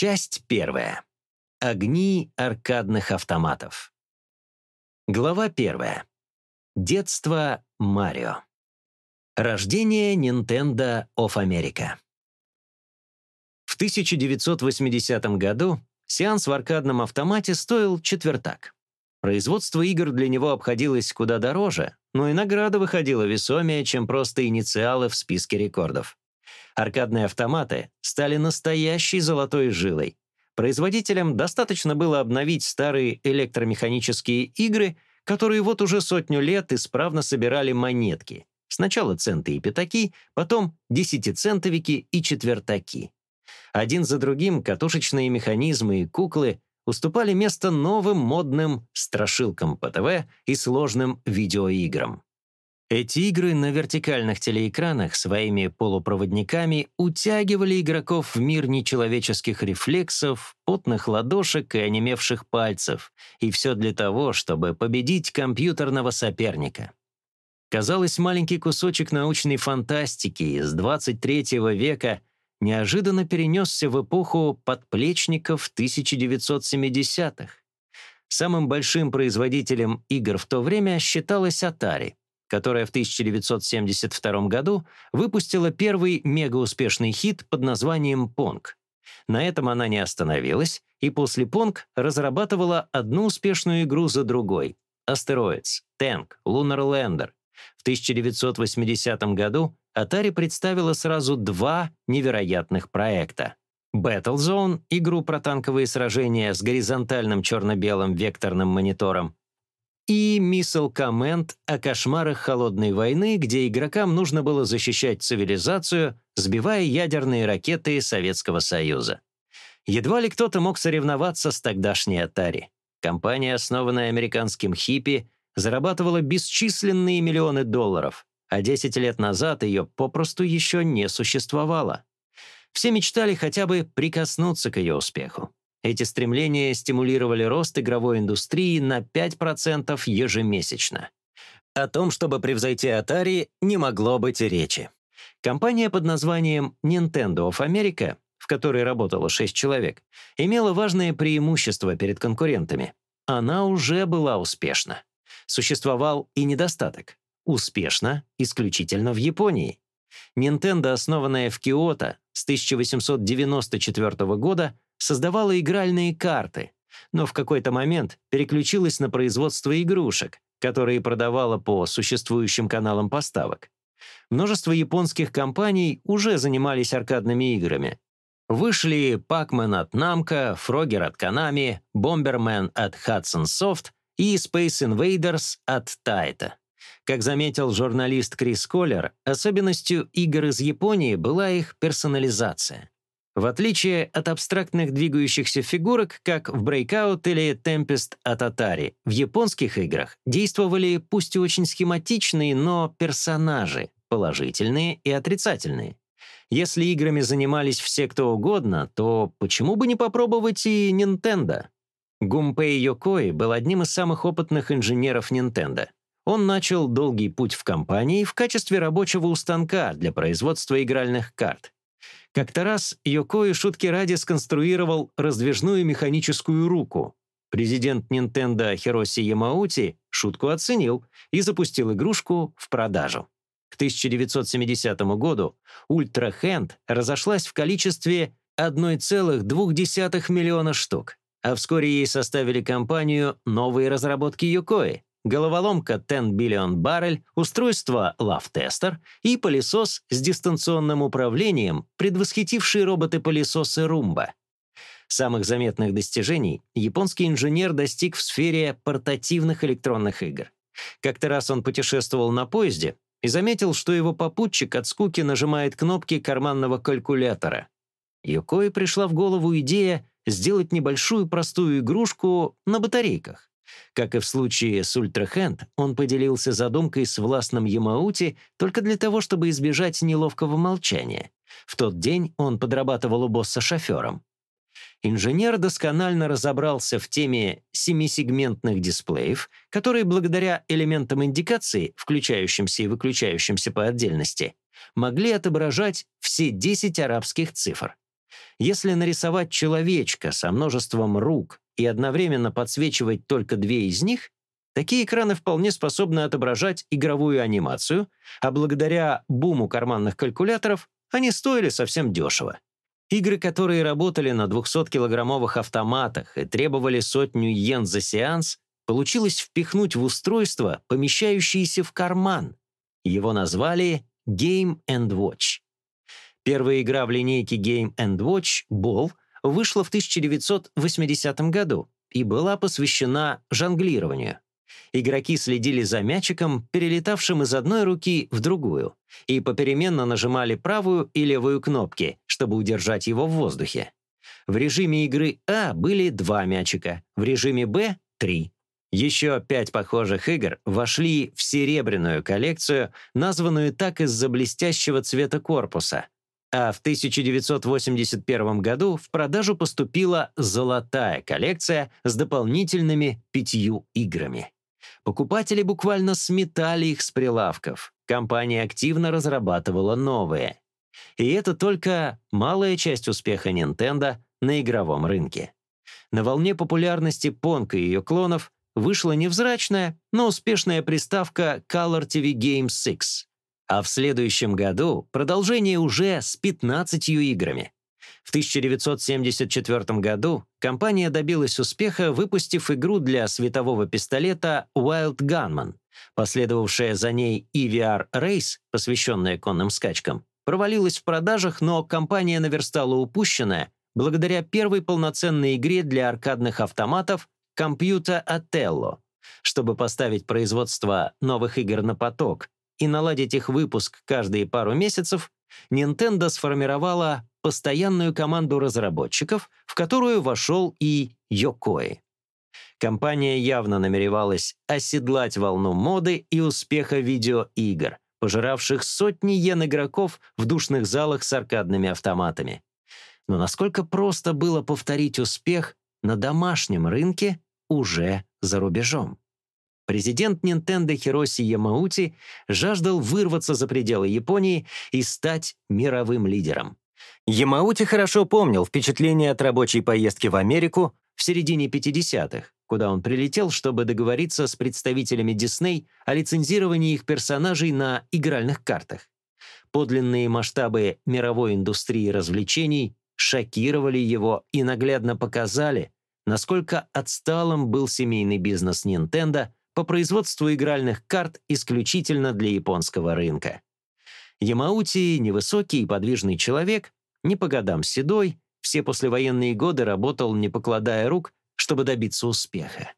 Часть первая. Огни аркадных автоматов. Глава первая. Детство Марио. Рождение Nintendo of America. В 1980 году сеанс в аркадном автомате стоил четвертак. Производство игр для него обходилось куда дороже, но и награда выходила весомее, чем просто инициалы в списке рекордов. Аркадные автоматы стали настоящей золотой жилой. Производителям достаточно было обновить старые электромеханические игры, которые вот уже сотню лет исправно собирали монетки. Сначала центы и пятаки, потом десятицентовики и четвертаки. Один за другим катушечные механизмы и куклы уступали место новым модным страшилкам по ТВ и сложным видеоиграм. Эти игры на вертикальных телеэкранах своими полупроводниками утягивали игроков в мир нечеловеческих рефлексов, потных ладошек и онемевших пальцев, и все для того, чтобы победить компьютерного соперника. Казалось, маленький кусочек научной фантастики из 23 века неожиданно перенесся в эпоху подплечников 1970-х. Самым большим производителем игр в то время считалась Atari, которая в 1972 году выпустила первый мегауспешный хит под названием «Понг». На этом она не остановилась, и после «Понг» разрабатывала одну успешную игру за другой — «Астероидс», «Тэнк», «Лунар Лендер». В 1980 году Atari представила сразу два невероятных проекта. Battlezone — игру про танковые сражения с горизонтальным черно-белым векторным монитором, и Missile Command о кошмарах Холодной войны, где игрокам нужно было защищать цивилизацию, сбивая ядерные ракеты Советского Союза. Едва ли кто-то мог соревноваться с тогдашней Atari. Компания, основанная американским хиппи, зарабатывала бесчисленные миллионы долларов, а 10 лет назад ее попросту еще не существовало. Все мечтали хотя бы прикоснуться к ее успеху. Эти стремления стимулировали рост игровой индустрии на 5% ежемесячно. О том, чтобы превзойти Atari, не могло быть и речи. Компания под названием Nintendo of America, в которой работало 6 человек, имела важное преимущество перед конкурентами. Она уже была успешна. Существовал и недостаток успешно исключительно в Японии. Nintendo, основанная в Киото с 1894 года, создавала игральные карты, но в какой-то момент переключилась на производство игрушек, которые продавала по существующим каналам поставок. Множество японских компаний уже занимались аркадными играми. Вышли Pac-Man от Namco, Frogger от Konami, Bomberman от Hudson Soft и Space Invaders от Taito. Как заметил журналист Крис Коллер, особенностью игр из Японии была их персонализация. В отличие от абстрактных двигающихся фигурок, как в Breakout или Tempest от Atari, в японских играх действовали пусть и очень схематичные, но персонажи, положительные и отрицательные. Если играми занимались все кто угодно, то почему бы не попробовать и Nintendo? Гумпей Йокой был одним из самых опытных инженеров Nintendo — он начал долгий путь в компании в качестве рабочего у станка для производства игральных карт. Как-то раз Йокои шутки ради сконструировал раздвижную механическую руку. Президент Nintendo Хироси Ямаути шутку оценил и запустил игрушку в продажу. К 1970 году Ultra Hand разошлась в количестве 1,2 миллиона штук, а вскоре ей составили компанию новые разработки Йокои головоломка 10 Billion Barrel, устройство Love Tester и пылесос с дистанционным управлением, предвосхитивший роботы-пылесосы Roomba. Самых заметных достижений японский инженер достиг в сфере портативных электронных игр. Как-то раз он путешествовал на поезде и заметил, что его попутчик от скуки нажимает кнопки карманного калькулятора. Юкoi пришла в голову идея сделать небольшую простую игрушку на батарейках. Как и в случае с Ультрахенд, он поделился задумкой с властным Ямаути только для того, чтобы избежать неловкого молчания. В тот день он подрабатывал у босса шофером. Инженер досконально разобрался в теме семисегментных дисплеев, которые благодаря элементам индикации, включающимся и выключающимся по отдельности, могли отображать все 10 арабских цифр. Если нарисовать человечка со множеством рук и одновременно подсвечивать только две из них, такие экраны вполне способны отображать игровую анимацию, а благодаря буму карманных калькуляторов они стоили совсем дешево. Игры, которые работали на 200-килограммовых автоматах и требовали сотню йен за сеанс, получилось впихнуть в устройство, помещающееся в карман. Его назвали Game and Watch. Первая игра в линейке Game and Watch, Ball, вышла в 1980 году и была посвящена жонглированию. Игроки следили за мячиком, перелетавшим из одной руки в другую, и попеременно нажимали правую и левую кнопки, чтобы удержать его в воздухе. В режиме игры А были два мячика, в режиме Б — три. Еще пять похожих игр вошли в серебряную коллекцию, названную так из-за блестящего цвета корпуса. А в 1981 году в продажу поступила золотая коллекция с дополнительными пятью играми. Покупатели буквально сметали их с прилавков. Компания активно разрабатывала новые. И это только малая часть успеха Nintendo на игровом рынке. На волне популярности Pong и ее клонов вышла невзрачная, но успешная приставка Color TV Game 6. А в следующем году продолжение уже с 15 играми. В 1974 году компания добилась успеха, выпустив игру для светового пистолета Wild Gunman. Последовавшая за ней EVR Race, посвященная конным скачкам, провалилась в продажах, но компания наверстала упущенное благодаря первой полноценной игре для аркадных автоматов Computer Atello. Чтобы поставить производство новых игр на поток и наладить их выпуск каждые пару месяцев, Nintendo сформировала постоянную команду разработчиков, в которую вошел и Йокои. Компания явно намеревалась оседлать волну моды и успеха видеоигр, пожиравших сотни йен игроков в душных залах с аркадными автоматами. Но насколько просто было повторить успех на домашнем рынке уже за рубежом? Президент Nintendo Хироси Ямаути жаждал вырваться за пределы Японии и стать мировым лидером. Ямаути хорошо помнил впечатление от рабочей поездки в Америку в середине 50-х, куда он прилетел, чтобы договориться с представителями Disney о лицензировании их персонажей на игральных картах. Подлинные масштабы мировой индустрии развлечений шокировали его и наглядно показали, насколько отсталым был семейный бизнес Nintendo по производству игральных карт исключительно для японского рынка. Ямаути — невысокий и подвижный человек, не по годам седой, все послевоенные годы работал, не покладая рук, чтобы добиться успеха.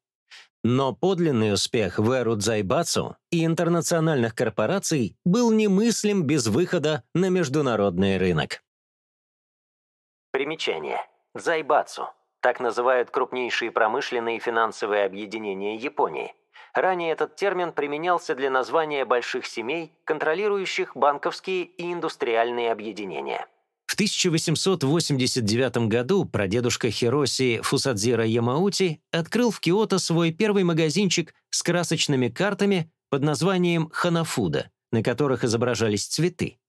Но подлинный успех в эру Дзайбацу и интернациональных корпораций был немыслим без выхода на международный рынок. Примечание. Дзайбацу. Так называют крупнейшие промышленные и финансовые объединения Японии. Ранее этот термин применялся для названия больших семей, контролирующих банковские и индустриальные объединения. В 1889 году прадедушка Хироси Фусадзира Ямаути открыл в Киото свой первый магазинчик с красочными картами под названием «Ханафуда», на которых изображались цветы.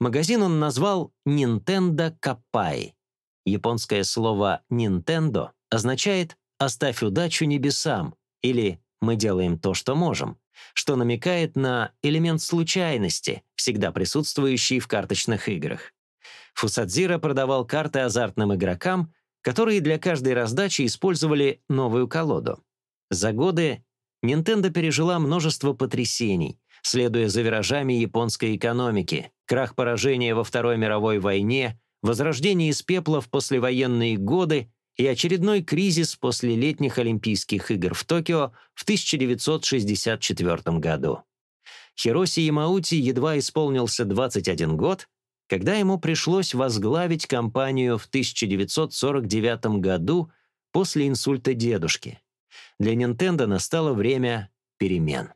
Магазин он назвал «Nintendo Капай». Японское слово «Nintendo» означает «оставь удачу небесам» или мы делаем то, что можем, что намекает на элемент случайности, всегда присутствующий в карточных играх. Фусадзира продавал карты азартным игрокам, которые для каждой раздачи использовали новую колоду. За годы Nintendo пережила множество потрясений, следуя за виражами японской экономики, крах поражения во Второй мировой войне, возрождение из пепла в послевоенные годы и очередной кризис после летних Олимпийских игр в Токио в 1964 году. Хироси Ямаути едва исполнился 21 год, когда ему пришлось возглавить компанию в 1949 году после инсульта дедушки. Для Nintendo настало время перемен.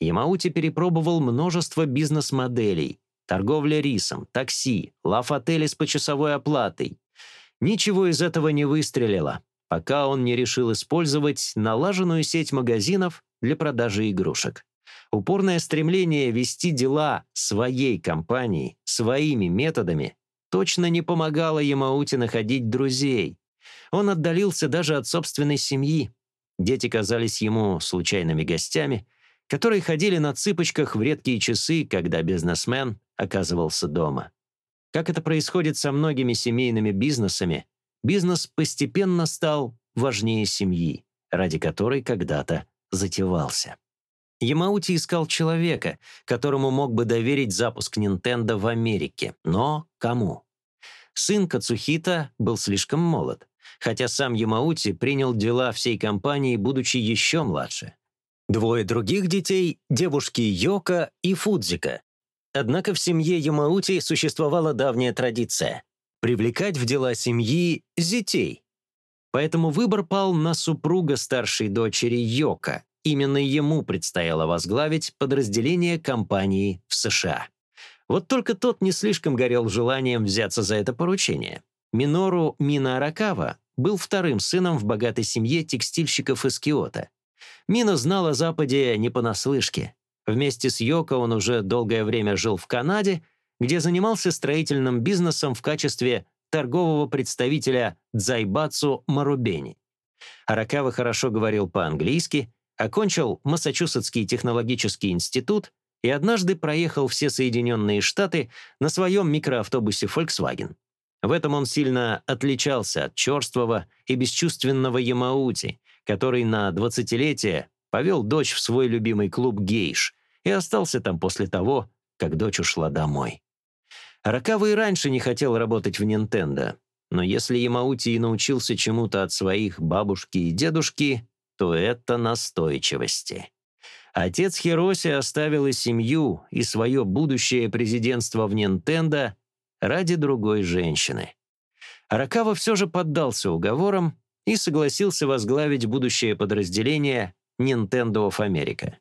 Ямаути перепробовал множество бизнес-моделей, торговля рисом, такси, лав-отели с почасовой оплатой, Ничего из этого не выстрелило, пока он не решил использовать налаженную сеть магазинов для продажи игрушек. Упорное стремление вести дела своей компании, своими методами точно не помогала Ямаути находить друзей. Он отдалился даже от собственной семьи. Дети казались ему случайными гостями, которые ходили на цыпочках в редкие часы, когда бизнесмен оказывался дома. Как это происходит со многими семейными бизнесами, бизнес постепенно стал важнее семьи, ради которой когда-то затевался. Ямаути искал человека, которому мог бы доверить запуск Nintendo в Америке. Но кому? Сын Кацухита был слишком молод, хотя сам Ямаути принял дела всей компании, будучи еще младше. Двое других детей — девушки Йока и Фудзика. Однако в семье Ямаути существовала давняя традиция — привлекать в дела семьи зятей. Поэтому выбор пал на супруга старшей дочери Йока, Именно ему предстояло возглавить подразделение компании в США. Вот только тот не слишком горел желанием взяться за это поручение. Минору Мина Аракава был вторым сыном в богатой семье текстильщиков из Киота. Мина знал о Западе не понаслышке. Вместе с Йоко он уже долгое время жил в Канаде, где занимался строительным бизнесом в качестве торгового представителя Дзайбацу Марубени. Аракава хорошо говорил по-английски, окончил Массачусетский технологический институт и однажды проехал все Соединенные Штаты на своем микроавтобусе Volkswagen. В этом он сильно отличался от черствого и бесчувственного Ямаути, который на 20-летие повел дочь в свой любимый клуб «Гейш» и остался там после того, как дочь ушла домой. Ракава и раньше не хотел работать в Nintendo, но если Ямаути и научился чему-то от своих бабушки и дедушки, то это настойчивости. Отец Хироси оставил и семью, и свое будущее президентство в Nintendo ради другой женщины. Аракава все же поддался уговорам и согласился возглавить будущее подразделение Nintendo of America.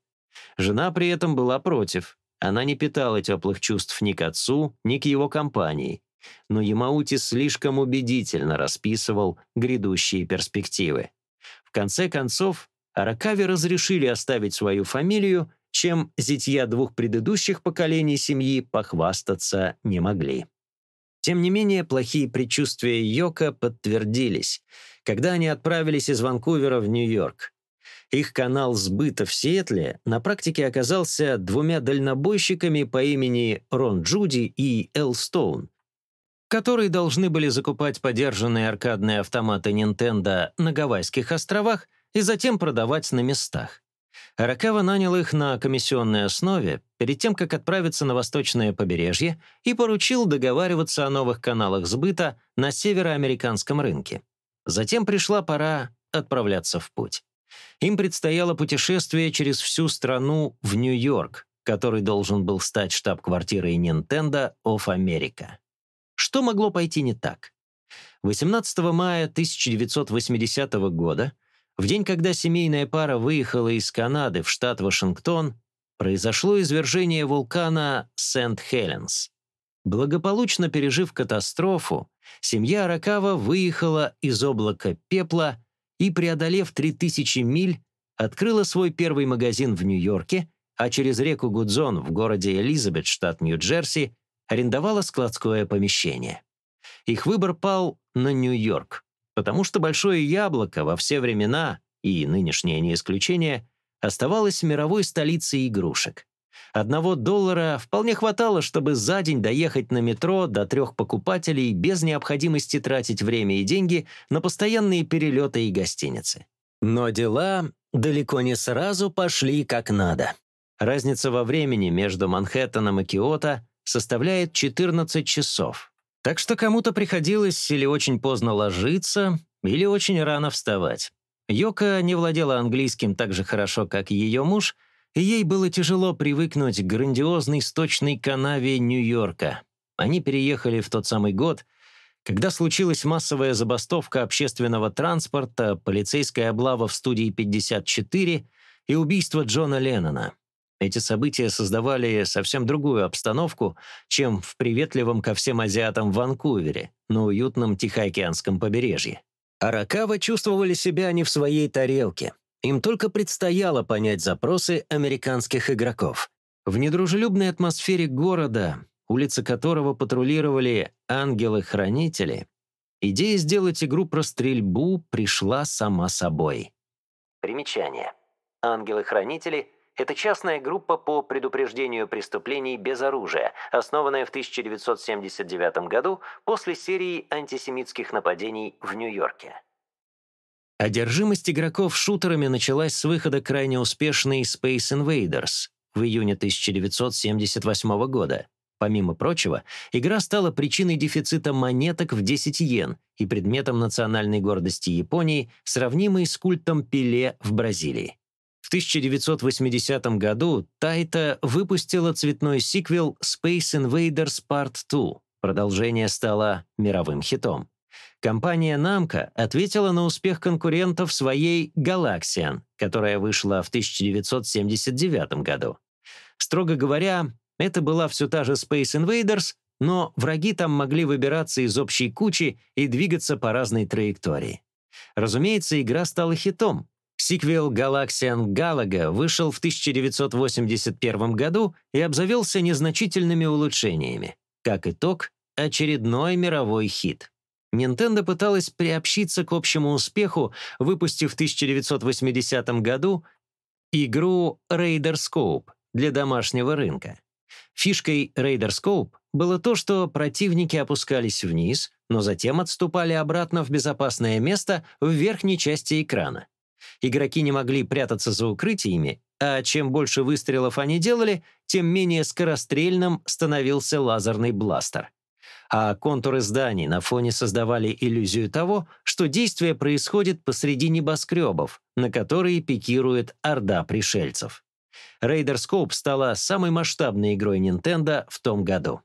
Жена при этом была против. Она не питала теплых чувств ни к отцу, ни к его компании. Но Ямаути слишком убедительно расписывал грядущие перспективы конце концов, Аракаве разрешили оставить свою фамилию, чем зятья двух предыдущих поколений семьи похвастаться не могли. Тем не менее, плохие предчувствия Йока подтвердились, когда они отправились из Ванкувера в Нью-Йорк. Их канал сбыта в Сиэтле на практике оказался двумя дальнобойщиками по имени Рон Джуди и Эл Стоун, которые должны были закупать подержанные аркадные автоматы Nintendo на Гавайских островах и затем продавать на местах. Аракава нанял их на комиссионной основе перед тем, как отправиться на восточное побережье и поручил договариваться о новых каналах сбыта на североамериканском рынке. Затем пришла пора отправляться в путь. Им предстояло путешествие через всю страну в Нью-Йорк, который должен был стать штаб-квартирой Nintendo of America. Что могло пойти не так? 18 мая 1980 года, в день, когда семейная пара выехала из Канады в штат Вашингтон, произошло извержение вулкана Сент-Хеленс. Благополучно пережив катастрофу, семья Аракава выехала из облака пепла и, преодолев 3000 миль, открыла свой первый магазин в Нью-Йорке, а через реку Гудзон в городе Элизабет, штат Нью-Джерси, арендовала складское помещение. Их выбор пал на Нью-Йорк, потому что Большое Яблоко во все времена, и нынешнее не исключение, оставалось мировой столицей игрушек. Одного доллара вполне хватало, чтобы за день доехать на метро до трех покупателей без необходимости тратить время и деньги на постоянные перелеты и гостиницы. Но дела далеко не сразу пошли как надо. Разница во времени между Манхэттеном и Киото составляет 14 часов. Так что кому-то приходилось или очень поздно ложиться, или очень рано вставать. Йока не владела английским так же хорошо, как ее муж, и ей было тяжело привыкнуть к грандиозной сточной канаве Нью-Йорка. Они переехали в тот самый год, когда случилась массовая забастовка общественного транспорта, полицейская облава в студии 54 и убийство Джона Леннона. Эти события создавали совсем другую обстановку, чем в приветливом ко всем азиатам Ванкувере, на уютном Тихоокеанском побережье. Аракава чувствовали себя не в своей тарелке. Им только предстояло понять запросы американских игроков. В недружелюбной атмосфере города улицы которого патрулировали ангелы-хранители, идея сделать игру про стрельбу пришла сама собой. Примечание. Ангелы-хранители — это частная группа по предупреждению преступлений без оружия, основанная в 1979 году после серии антисемитских нападений в Нью-Йорке. Одержимость игроков шутерами началась с выхода крайне успешной Space Invaders в июне 1978 года. Помимо прочего, игра стала причиной дефицита монеток в 10 йен и предметом национальной гордости Японии, сравнимой с культом Пеле в Бразилии. В 1980 году Тайта выпустила цветной сиквел Space Invaders Part 2. Продолжение стало мировым хитом. Компания Namco ответила на успех конкурентов своей Galaxian, которая вышла в 1979 году. Строго говоря, это была все та же Space Invaders, но враги там могли выбираться из общей кучи и двигаться по разной траектории. Разумеется, игра стала хитом. Сиквел Galaxian Galaga вышел в 1981 году и обзавелся незначительными улучшениями. Как итог, очередной мировой хит. Nintendo пыталась приобщиться к общему успеху, выпустив в 1980 году игру Raider Scope для домашнего рынка. Фишкой Raider Scope было то, что противники опускались вниз, но затем отступали обратно в безопасное место в верхней части экрана. Игроки не могли прятаться за укрытиями, а чем больше выстрелов они делали, тем менее скорострельным становился лазерный бластер а контуры зданий на фоне создавали иллюзию того, что действие происходит посреди небоскребов, на которые пикирует орда пришельцев. Raider Scope стала самой масштабной игрой Nintendo в том году.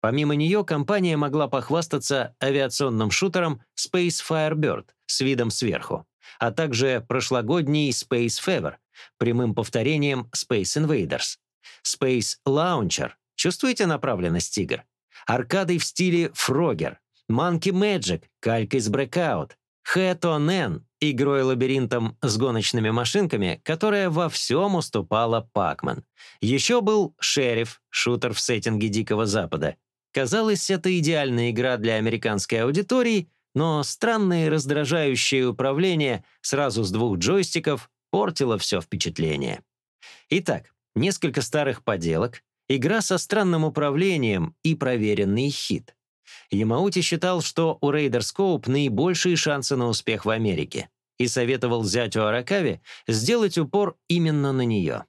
Помимо нее, компания могла похвастаться авиационным шутером Space Firebird с видом сверху, а также прошлогодний Space Fever, прямым повторением Space Invaders. Space Launcher. Чувствуете направленность игр? Аркадой в стиле Фрогер, Monkey Magic, калька из Breakout, Хэто-Нэн, игрой-лабиринтом с гоночными машинками, которая во всем уступала Пакман. Еще был Шериф, шутер в сеттинге Дикого Запада. Казалось, это идеальная игра для американской аудитории, но странное раздражающее управление сразу с двух джойстиков портило все впечатление. Итак, несколько старых поделок, Игра со странным управлением и проверенный хит. Ямаути считал, что у Raider Scope наибольшие шансы на успех в Америке и советовал зятю Аракаве сделать упор именно на нее.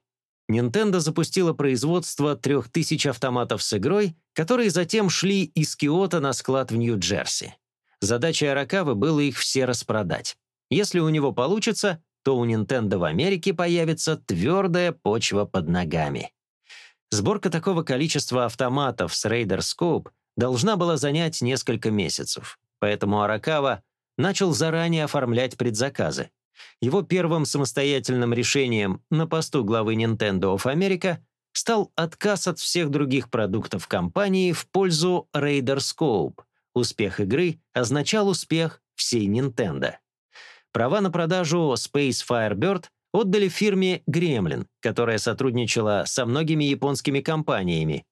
Nintendo запустила производство 3000 автоматов с игрой, которые затем шли из Киото на склад в Нью-Джерси. Задачей Аракавы было их все распродать. Если у него получится, то у Nintendo в Америке появится твердая почва под ногами. Сборка такого количества автоматов с Raider Scope должна была занять несколько месяцев, поэтому Аракава начал заранее оформлять предзаказы. Его первым самостоятельным решением на посту главы Nintendo of America стал отказ от всех других продуктов компании в пользу Raider Scope. Успех игры означал успех всей Nintendo. Права на продажу Space Firebird отдали фирме Gremlin, которая сотрудничала со многими японскими компаниями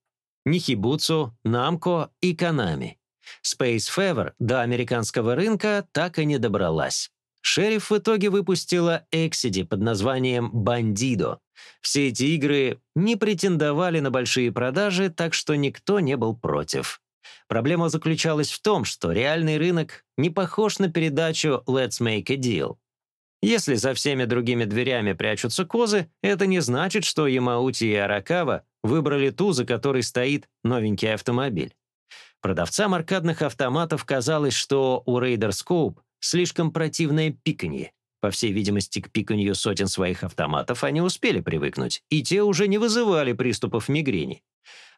Нихибуцу, Namco и Konami. Space Fever до американского рынка так и не добралась. Шериф в итоге выпустила Exidi под названием «Бандидо». Все эти игры не претендовали на большие продажи, так что никто не был против. Проблема заключалась в том, что реальный рынок не похож на передачу «Let's Make a Deal». Если за всеми другими дверями прячутся козы, это не значит, что Ямаути и Аракава выбрали ту, за которой стоит новенький автомобиль. Продавцам аркадных автоматов казалось, что у Raider Scope слишком противное пиканье. По всей видимости, к пиканью сотен своих автоматов они успели привыкнуть, и те уже не вызывали приступов мигрени.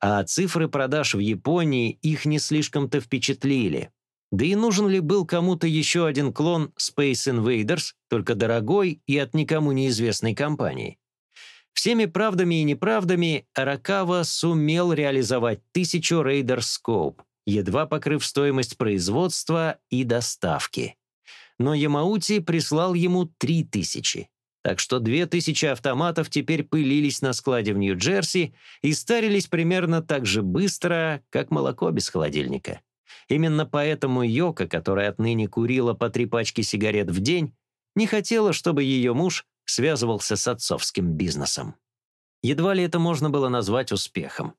А цифры продаж в Японии их не слишком-то впечатлили. Да и нужен ли был кому-то еще один клон Space Invaders, только дорогой и от никому неизвестной компании? Всеми правдами и неправдами Аракава сумел реализовать тысячу Raider Scope, едва покрыв стоимость производства и доставки. Но Ямаути прислал ему три тысячи. Так что две тысячи автоматов теперь пылились на складе в Нью-Джерси и старились примерно так же быстро, как молоко без холодильника. Именно поэтому Йока, которая отныне курила по три пачки сигарет в день, не хотела, чтобы ее муж связывался с отцовским бизнесом. Едва ли это можно было назвать успехом.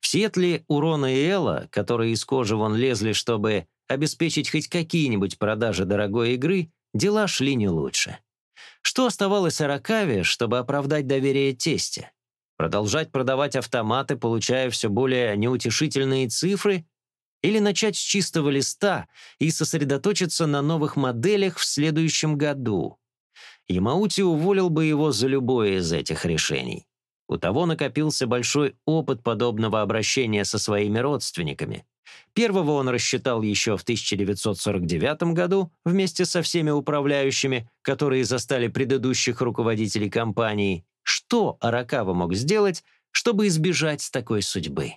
В Сиэтле у Рона и Элла, которые из кожи вон лезли, чтобы обеспечить хоть какие-нибудь продажи дорогой игры, дела шли не лучше. Что оставалось Аракаве, чтобы оправдать доверие тесте? Продолжать продавать автоматы, получая все более неутешительные цифры, или начать с чистого листа и сосредоточиться на новых моделях в следующем году. Ямаути уволил бы его за любое из этих решений. У того накопился большой опыт подобного обращения со своими родственниками. Первого он рассчитал еще в 1949 году вместе со всеми управляющими, которые застали предыдущих руководителей компании. Что Аракава мог сделать, чтобы избежать такой судьбы?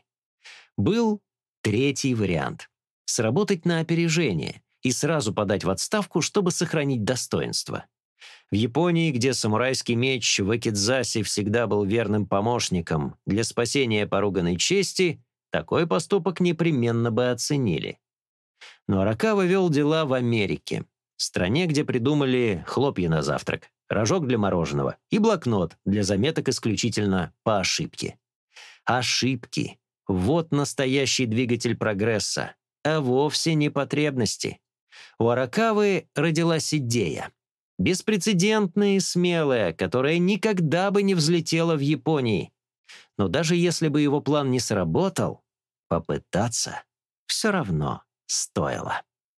Был Третий вариант — сработать на опережение и сразу подать в отставку, чтобы сохранить достоинство. В Японии, где самурайский меч в Экидзасе всегда был верным помощником для спасения поруганной чести, такой поступок непременно бы оценили. Но Аракава вел дела в Америке, стране, где придумали хлопья на завтрак, рожок для мороженого и блокнот для заметок исключительно по ошибке. Ошибки вот настоящий двигатель прогресса, а вовсе не потребности. У Аракавы родилась идея. Беспрецедентная и смелая, которая никогда бы не взлетела в Японии. Но даже если бы его план не сработал, попытаться все равно стоило.